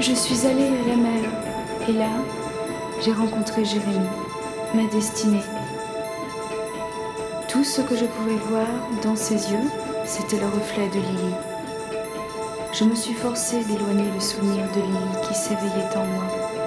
Je suis allée à la mer et là, j'ai rencontré Jérémie, ma destinée. Tout ce que je pouvais voir dans ses yeux, c'était le reflet de Lily. Je me suis forcée d'éloigner le souvenir de Lily qui s'éveillait en moi.